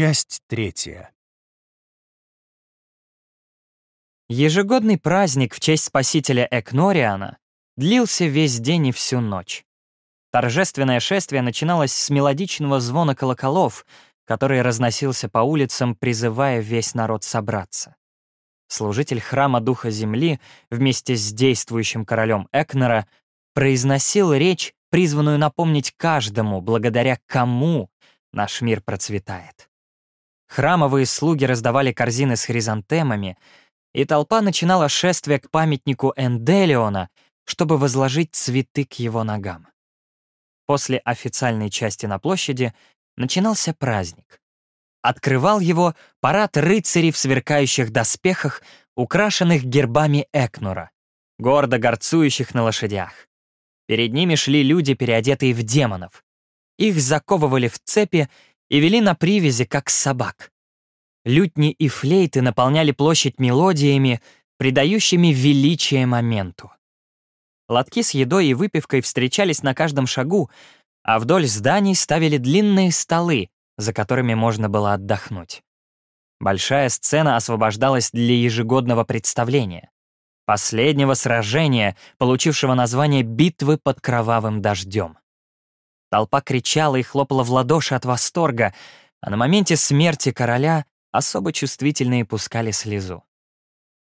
Часть третья. Ежегодный праздник в честь спасителя Экнориана длился весь день и всю ночь. Торжественное шествие начиналось с мелодичного звона колоколов, который разносился по улицам, призывая весь народ собраться. Служитель храма Духа Земли вместе с действующим королем Экнера произносил речь, призванную напомнить каждому, благодаря кому наш мир процветает. Храмовые слуги раздавали корзины с хризантемами, и толпа начинала шествие к памятнику Энделиона, чтобы возложить цветы к его ногам. После официальной части на площади начинался праздник. Открывал его парад рыцарей в сверкающих доспехах, украшенных гербами Экнура, гордо горцующих на лошадях. Перед ними шли люди, переодетые в демонов. Их заковывали в цепи и вели на привязи, как собак. Лютни и флейты наполняли площадь мелодиями, придающими величие моменту. Лотки с едой и выпивкой встречались на каждом шагу, а вдоль зданий ставили длинные столы, за которыми можно было отдохнуть. Большая сцена освобождалась для ежегодного представления. Последнего сражения, получившего название «Битвы под кровавым дождем». Толпа кричала и хлопала в ладоши от восторга, а на моменте смерти короля особо чувствительные пускали слезу.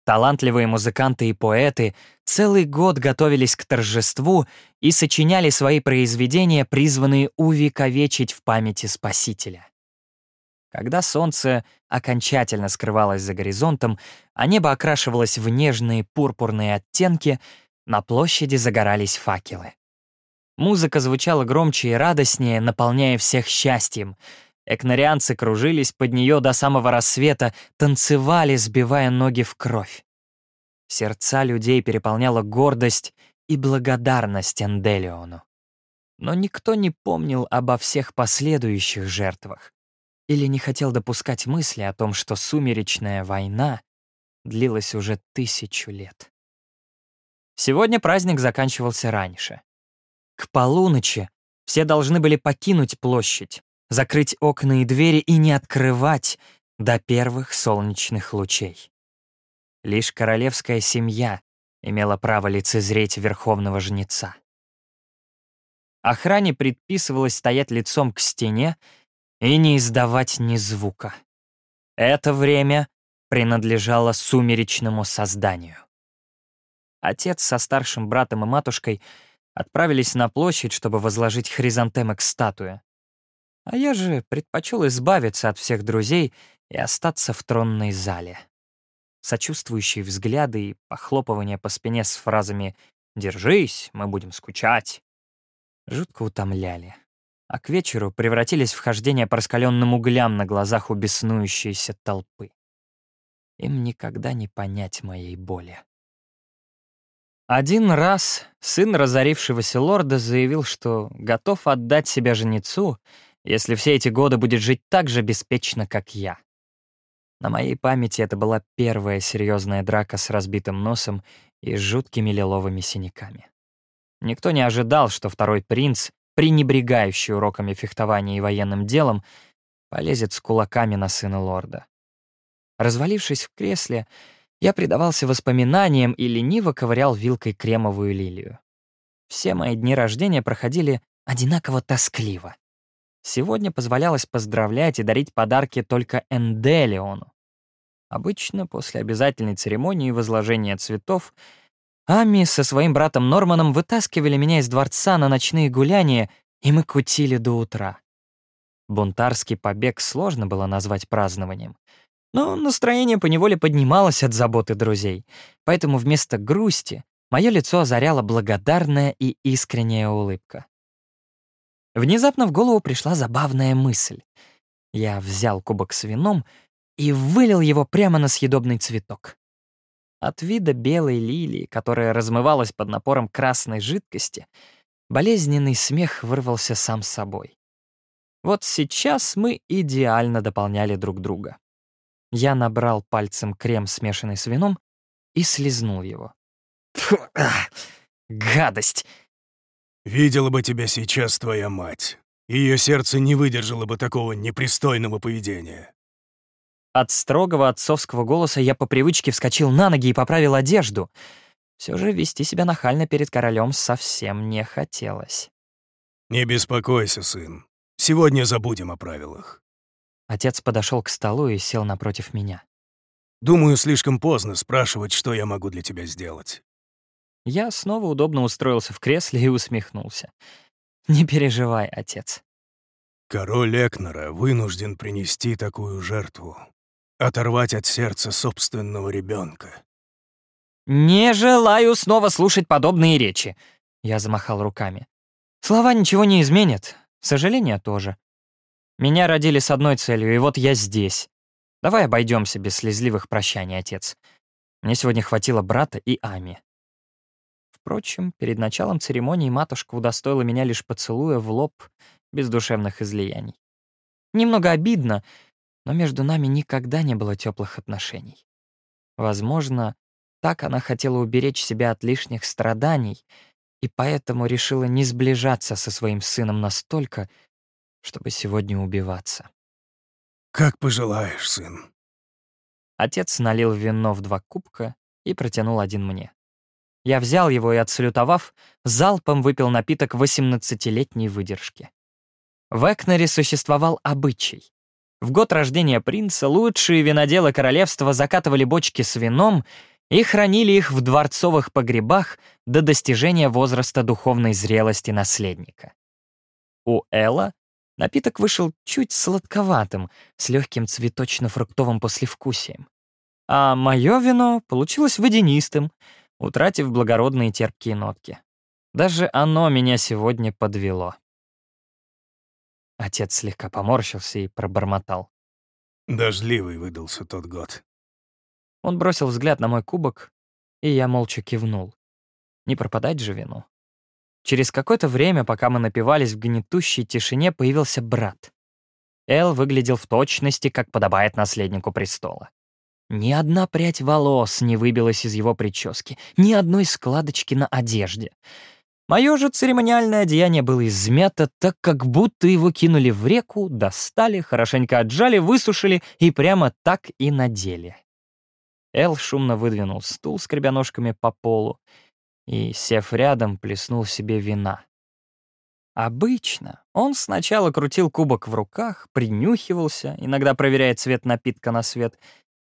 Талантливые музыканты и поэты целый год готовились к торжеству и сочиняли свои произведения, призванные увековечить в памяти Спасителя. Когда солнце окончательно скрывалось за горизонтом, а небо окрашивалось в нежные пурпурные оттенки, на площади загорались факелы. Музыка звучала громче и радостнее, наполняя всех счастьем. Экнарианцы кружились под нее до самого рассвета, танцевали, сбивая ноги в кровь. Сердца людей переполняла гордость и благодарность Энделиону. Но никто не помнил обо всех последующих жертвах или не хотел допускать мысли о том, что сумеречная война длилась уже тысячу лет. Сегодня праздник заканчивался раньше. К полуночи все должны были покинуть площадь, закрыть окна и двери и не открывать до первых солнечных лучей. Лишь королевская семья имела право лицезреть верховного жнеца. Охране предписывалось стоять лицом к стене и не издавать ни звука. Это время принадлежало сумеречному созданию. Отец со старшим братом и матушкой — отправились на площадь, чтобы возложить хризантемы к статуе. А я же предпочел избавиться от всех друзей и остаться в тронной зале. Сочувствующие взгляды и похлопывания по спине с фразами «Держись, мы будем скучать» жутко утомляли, а к вечеру превратились в хождение по раскаленным углям на глазах у толпы. Им никогда не понять моей боли. Один раз сын разорившегося лорда заявил, что готов отдать себя женицу, если все эти годы будет жить так же беспечно, как я. На моей памяти это была первая серьезная драка с разбитым носом и жуткими лиловыми синяками. Никто не ожидал, что второй принц, пренебрегающий уроками фехтования и военным делом, полезет с кулаками на сына лорда. Развалившись в кресле, я предавался воспоминаниям и лениво ковырял вилкой кремовую лилию. Все мои дни рождения проходили одинаково тоскливо. Сегодня позволялось поздравлять и дарить подарки только Энделиону. Обычно после обязательной церемонии возложения цветов Ами со своим братом Норманом вытаскивали меня из дворца на ночные гуляния, и мы кутили до утра. Бунтарский побег сложно было назвать празднованием — но настроение поневоле поднималось от заботы друзей, поэтому вместо грусти мое лицо озаряла благодарная и искренняя улыбка. Внезапно в голову пришла забавная мысль. Я взял кубок с вином и вылил его прямо на съедобный цветок. От вида белой лилии, которая размывалась под напором красной жидкости, болезненный смех вырвался сам собой. Вот сейчас мы идеально дополняли друг друга. Я набрал пальцем крем, смешанный с вином, и слезнул его. гадость! Видела бы тебя сейчас твоя мать. Ее сердце не выдержало бы такого непристойного поведения. От строгого отцовского голоса я по привычке вскочил на ноги и поправил одежду. Все же вести себя нахально перед королем совсем не хотелось. «Не беспокойся, сын. Сегодня забудем о правилах». Отец подошел к столу и сел напротив меня. «Думаю, слишком поздно спрашивать, что я могу для тебя сделать». Я снова удобно устроился в кресле и усмехнулся. «Не переживай, отец». «Король Экнора вынужден принести такую жертву оторвать от сердца собственного ребенка. «Не желаю снова слушать подобные речи», — я замахал руками. «Слова ничего не изменят, сожаления тоже. Меня родили с одной целью, и вот я здесь. Давай обойдемся без слезливых прощаний, отец. Мне сегодня хватило брата и Ами». Впрочем, перед началом церемонии матушка удостоила меня лишь поцелуя в лоб без душевных излияний. Немного обидно, но между нами никогда не было теплых отношений. Возможно, так она хотела уберечь себя от лишних страданий и поэтому решила не сближаться со своим сыном настолько, чтобы сегодня убиваться. «Как пожелаешь, сын». Отец налил вино в два кубка и протянул один мне. Я взял его и, отсалютовав, залпом выпил напиток 18-летней выдержки. В Экнере существовал обычай. В год рождения принца лучшие виноделы королевства закатывали бочки с вином и хранили их в дворцовых погребах до достижения возраста духовной зрелости наследника. У Элла напиток вышел чуть сладковатым, с легким цветочно-фруктовым послевкусием. А мое вино получилось водянистым, утратив благородные терпкие нотки. Даже оно меня сегодня подвело. Отец слегка поморщился и пробормотал. Дождливый выдался тот год. Он бросил взгляд на мой кубок, и я молча кивнул. Не пропадать же вину. Через какое-то время, пока мы напивались в гнетущей тишине, появился брат. Эл выглядел в точности, как подобает наследнику престола. Ни одна прядь волос не выбилась из его прически, ни одной складочки на одежде — Мое же церемониальное одеяние было измято, так как будто его кинули в реку, достали, хорошенько отжали, высушили и прямо так и надели. Эл шумно выдвинул стул, скребя ножками по полу, и, сев рядом, плеснул себе вина. Обычно он сначала крутил кубок в руках, принюхивался, иногда проверяя цвет напитка на свет,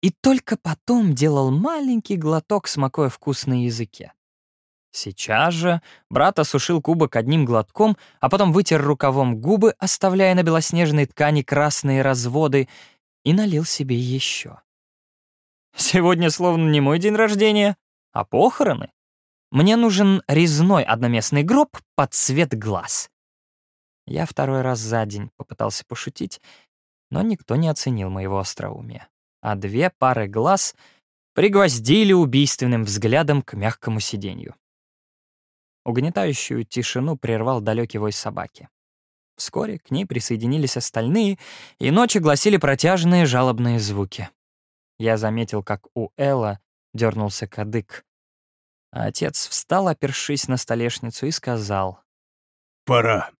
и только потом делал маленький глоток, смакуя вкус на языке. Сейчас же брат осушил кубок одним глотком, а потом вытер рукавом губы, оставляя на белоснежной ткани красные разводы, и налил себе еще. «Сегодня словно не мой день рождения, а похороны. Мне нужен резной одноместный гроб под цвет глаз». Я второй раз за день попытался пошутить, но никто не оценил моего остроумия. А две пары глаз пригвоздили убийственным взглядом к мягкому сиденью. Угнетающую тишину прервал далекий вой собаки. Вскоре к ней присоединились остальные, и ночи гласили протяжные жалобные звуки. Я заметил, как у Элла дернулся кадык. А отец встал, опершись на столешницу, и сказал. «Пора».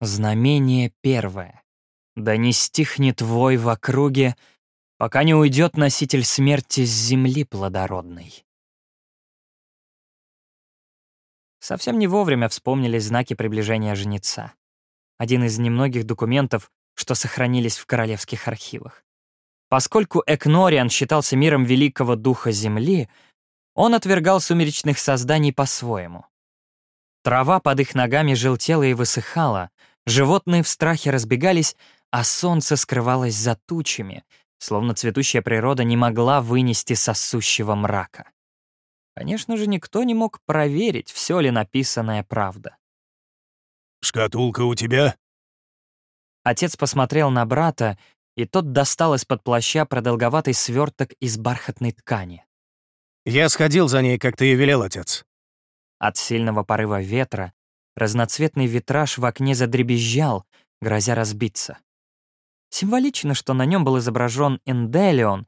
Знамение первое. Да не стихнет вой в округе, пока не уйдет носитель смерти с земли плодородной. Совсем не вовремя вспомнились знаки приближения женица. Один из немногих документов, что сохранились в королевских архивах. Поскольку Экнориан считался миром великого духа Земли, он отвергал сумеречных созданий по-своему. Трава под их ногами желтела и высыхала, животные в страхе разбегались, а солнце скрывалось за тучами, словно цветущая природа не могла вынести сосущего мрака. Конечно же, никто не мог проверить, все ли написанное правда. «Шкатулка у тебя?» Отец посмотрел на брата, и тот достал из-под плаща продолговатый сверток из бархатной ткани. «Я сходил за ней, как ты и велел, отец». От сильного порыва ветра разноцветный витраж в окне задребезжал, грозя разбиться. Символично, что на нем был изображен Энделион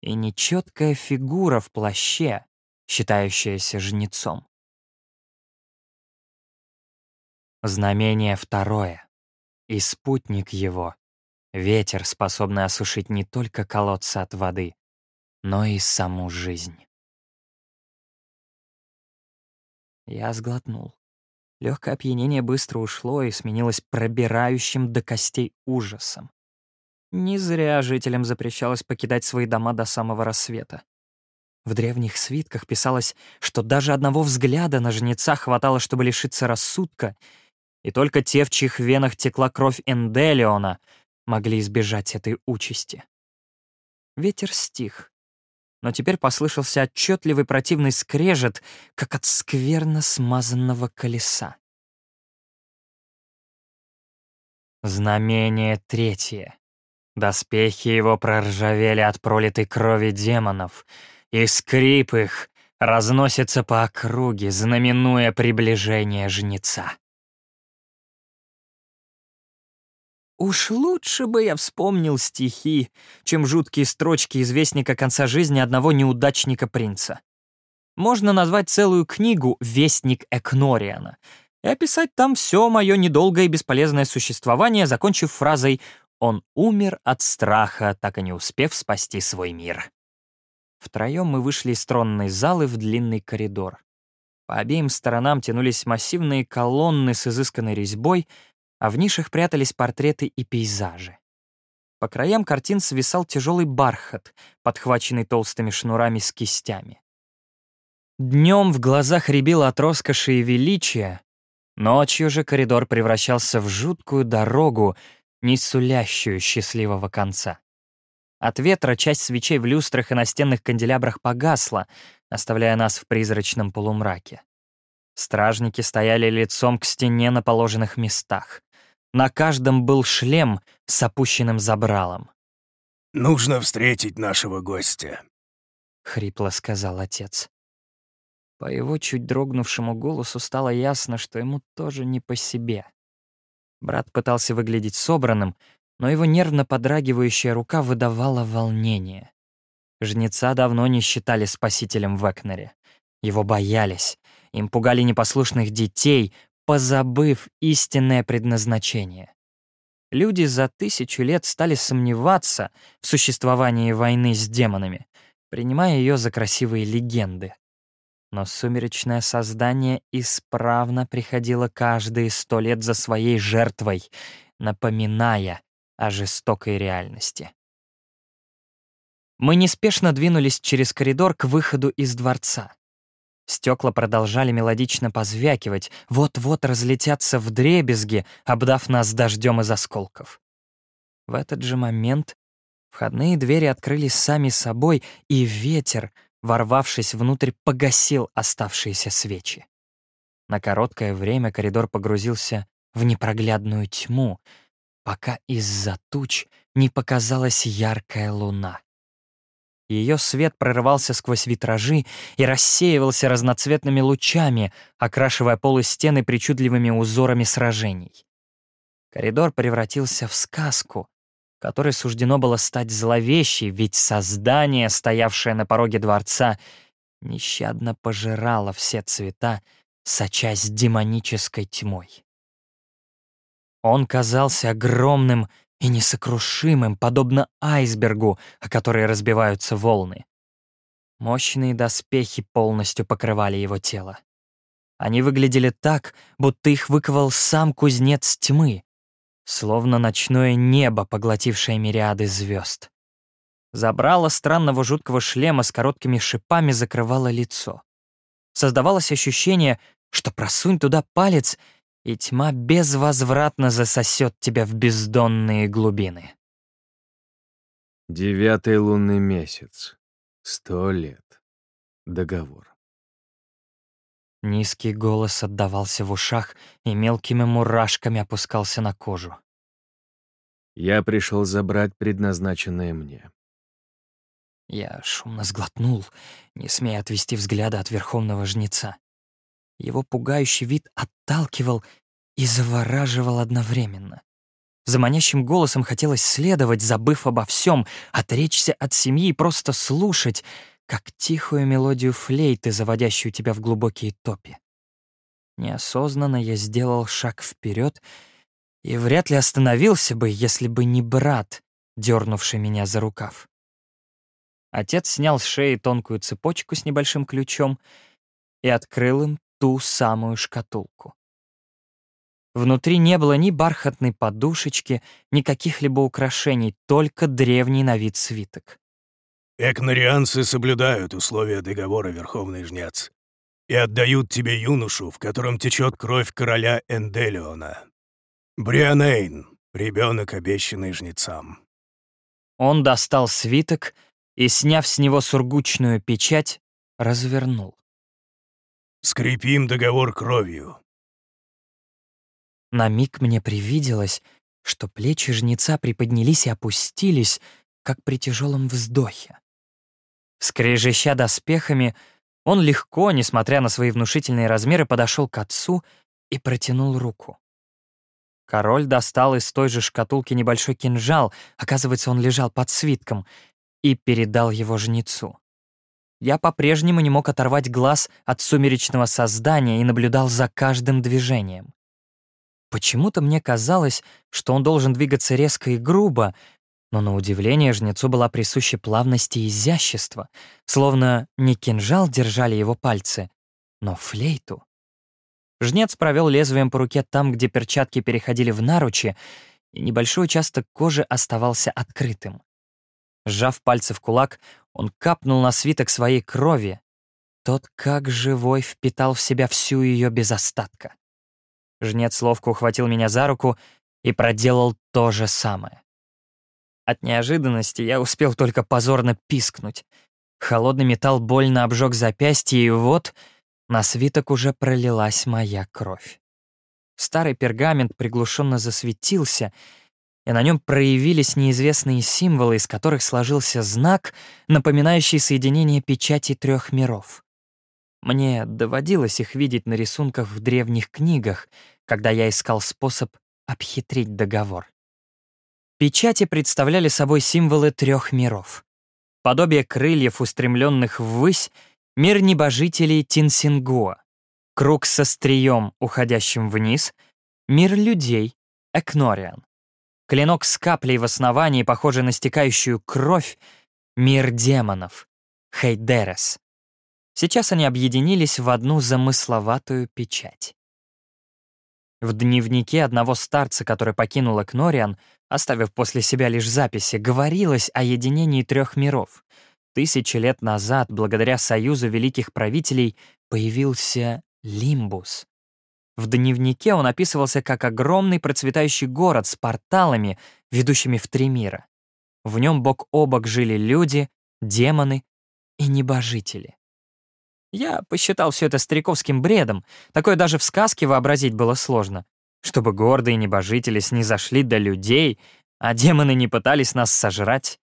и нечеткая фигура в плаще, считающаяся жнецом. Знамение второе. И спутник его — ветер, способный осушить не только колодцы от воды, но и саму жизнь. Я сглотнул. Легкое опьянение быстро ушло и сменилось пробирающим до костей ужасом. Не зря жителям запрещалось покидать свои дома до самого рассвета. В древних свитках писалось, что даже одного взгляда на жнеца хватало, чтобы лишиться рассудка, и только те, в чьих венах текла кровь Энделиона, могли избежать этой участи. Ветер стих, но теперь послышался отчетливый противный скрежет, как от скверно смазанного колеса. Знамение третье. Доспехи его проржавели от пролитой крови демонов, и скрип их разносится по округе, знаменуя приближение жнеца. Уж лучше бы я вспомнил стихи, чем жуткие строчки известника конца жизни одного неудачника-принца. Можно назвать целую книгу «Вестник Экнориана» и описать там все мое недолгое и бесполезное существование, закончив фразой «Он умер от страха, так и не успев спасти свой мир». Втроем мы вышли из тронной залы в длинный коридор. По обеим сторонам тянулись массивные колонны с изысканной резьбой, а в нишах прятались портреты и пейзажи. По краям картин свисал тяжелый бархат, подхваченный толстыми шнурами с кистями. Днем в глазах рябило от роскоши и величия, ночью же коридор превращался в жуткую дорогу, не сулящую счастливого конца. От ветра часть свечей в люстрах и настенных канделябрах погасла, оставляя нас в призрачном полумраке. Стражники стояли лицом к стене на положенных местах. На каждом был шлем с опущенным забралом. «Нужно встретить нашего гостя», — хрипло сказал отец. По его чуть дрогнувшему голосу стало ясно, что ему тоже не по себе. Брат пытался выглядеть собранным, но его нервно подрагивающая рука выдавала волнение. Жнеца давно не считали спасителем в Экнере. Его боялись. Им пугали непослушных детей, позабыв истинное предназначение. Люди за тысячу лет стали сомневаться в существовании войны с демонами, принимая ее за красивые легенды. Но сумеречное создание исправно приходило каждые сто лет за своей жертвой, напоминая о жестокой реальности. Мы неспешно двинулись через коридор к выходу из дворца. Стекла продолжали мелодично позвякивать, вот-вот разлетятся в дребезги, обдав нас дождем из осколков. В этот же момент входные двери открылись сами собой, и ветер, ворвавшись внутрь, погасил оставшиеся свечи. На короткое время коридор погрузился в непроглядную тьму, пока из-за туч не показалась яркая луна. Ее свет прорывался сквозь витражи и рассеивался разноцветными лучами, окрашивая полы стены причудливыми узорами сражений. Коридор превратился в сказку, которой суждено было стать зловещей, ведь создание, стоявшее на пороге дворца, нещадно пожирало все цвета, сочась демонической тьмой. Он казался огромным и несокрушимым, подобно айсбергу, о который разбиваются волны. Мощные доспехи полностью покрывали его тело. Они выглядели так, будто их выковал сам кузнец тьмы, словно ночное небо, поглотившее мириады звезд. Забрало странного жуткого шлема с короткими шипами закрывало лицо. Создавалось ощущение, что просунь туда палец, и тьма безвозвратно засосет тебя в бездонные глубины. Девятый лунный месяц. Сто лет. Договор. Низкий голос отдавался в ушах и мелкими мурашками опускался на кожу. Я пришел забрать предназначенное мне. Я шумно сглотнул, не смея отвести взгляда от верховного жнеца. Его пугающий вид отталкивал и завораживал одновременно. За манящим голосом хотелось следовать, забыв обо всем, отречься от семьи и просто слушать, как тихую мелодию флейты, заводящую тебя в глубокие топи. Неосознанно я сделал шаг вперед и вряд ли остановился бы, если бы не брат, дернувший меня за рукав. Отец снял с шеи тонкую цепочку с небольшим ключом и открыл им ту самую шкатулку. Внутри не было ни бархатной подушечки, ни каких-либо украшений, только древний на вид свиток. Экнорианцы соблюдают условия договора, Верховный Жнец, и отдают тебе юношу, в котором течет кровь короля Энделиона. Брианейн, ребенок, обещанный жнецам. Он достал свиток и, сняв с него сургучную печать, развернул. «Скрепим договор кровью». На миг мне привиделось, что плечи жнеца приподнялись и опустились, как при тяжелом вздохе. Скрежеща доспехами, он легко, несмотря на свои внушительные размеры, подошел к отцу и протянул руку. Король достал из той же шкатулки небольшой кинжал, оказывается, он лежал под свитком, и передал его жнецу. Я по-прежнему не мог оторвать глаз от сумеречного создания и наблюдал за каждым движением. Почему-то мне казалось, что он должен двигаться резко и грубо, но на удивление жнецу была присуща плавность и изящество, словно не кинжал держали его пальцы, но флейту. Жнец провел лезвием по руке там, где перчатки переходили в наручи, и небольшой участок кожи оставался открытым. Сжав пальцы в кулак, он капнул на свиток своей крови. Тот, как живой, впитал в себя всю ее без остатка. Жнец ловко ухватил меня за руку и проделал то же самое. От неожиданности я успел только позорно пискнуть. Холодный металл больно обжег запястье, и вот на свиток уже пролилась моя кровь. Старый пергамент приглушенно засветился, и на нем проявились неизвестные символы, из которых сложился знак, напоминающий соединение печати трех миров. Мне доводилось их видеть на рисунках в древних книгах, когда я искал способ обхитрить договор. Печати представляли собой символы трех миров. Подобие крыльев, устремленных ввысь, мир небожителей Тинсингуа, круг со стрием, уходящим вниз, мир людей, Экнориан, клинок с каплей в основании, похожий на стекающую кровь, мир демонов, Хейдерес. Сейчас они объединились в одну замысловатую печать. В дневнике одного старца, который покинул Экнориан, оставив после себя лишь записи, говорилось о единении трех миров. Тысячи лет назад, благодаря союзу великих правителей, появился Лимбус. В дневнике он описывался как огромный процветающий город с порталами, ведущими в три мира. В нем бок о бок жили люди, демоны и небожители. Я посчитал все это стариковским бредом. Такое даже в сказке вообразить было сложно. Чтобы гордые небожители снизошли до людей, а демоны не пытались нас сожрать.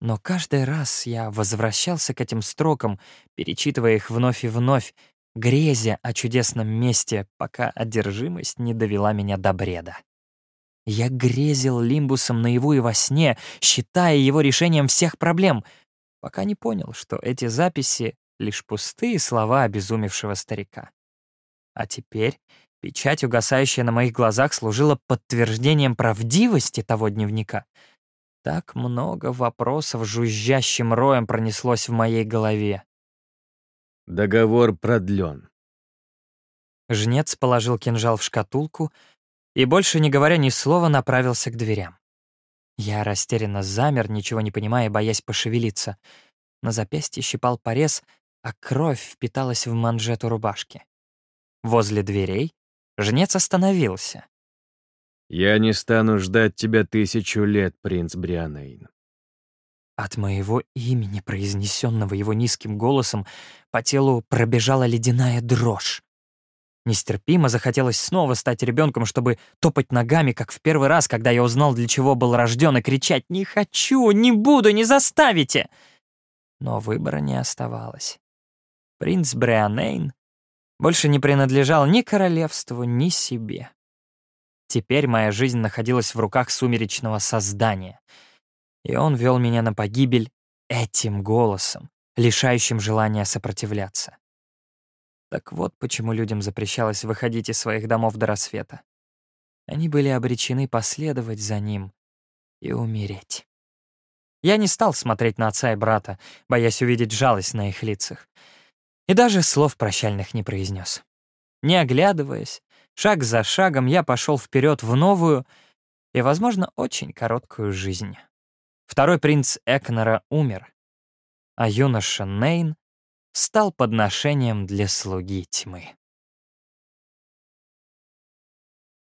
Но каждый раз я возвращался к этим строкам, перечитывая их вновь и вновь, грезя о чудесном месте, пока одержимость не довела меня до бреда. Я грезил лимбусом наяву и во сне, считая его решением всех проблем, пока не понял, что эти записи лишь пустые слова обезумевшего старика. А теперь печать, угасающая на моих глазах, служила подтверждением правдивости того дневника. Так много вопросов жужжащим роем пронеслось в моей голове. Договор продлен. Жнец положил кинжал в шкатулку и, больше не говоря ни слова, направился к дверям. Я растерянно замер, ничего не понимая, боясь пошевелиться. На запястье щипал порез, а кровь впиталась в манжету рубашки. Возле дверей жнец остановился. «Я не стану ждать тебя тысячу лет, принц Брианейн». От моего имени, произнесенного его низким голосом, по телу пробежала ледяная дрожь. Нестерпимо захотелось снова стать ребенком, чтобы топать ногами, как в первый раз, когда я узнал, для чего был рожден, и кричать «Не хочу! Не буду! Не заставите!» Но выбора не оставалось принц Бреанейн больше не принадлежал ни королевству, ни себе. Теперь моя жизнь находилась в руках сумеречного создания, и он вел меня на погибель этим голосом, лишающим желания сопротивляться. Так вот почему людям запрещалось выходить из своих домов до рассвета. Они были обречены последовать за ним и умереть. Я не стал смотреть на отца и брата, боясь увидеть жалость на их лицах. И даже слов прощальных не произнес. Не оглядываясь, шаг за шагом я пошел вперед в новую и, возможно, очень короткую жизнь. Второй принц Экнера умер, а юноша Нейн стал подношением для слуги тьмы.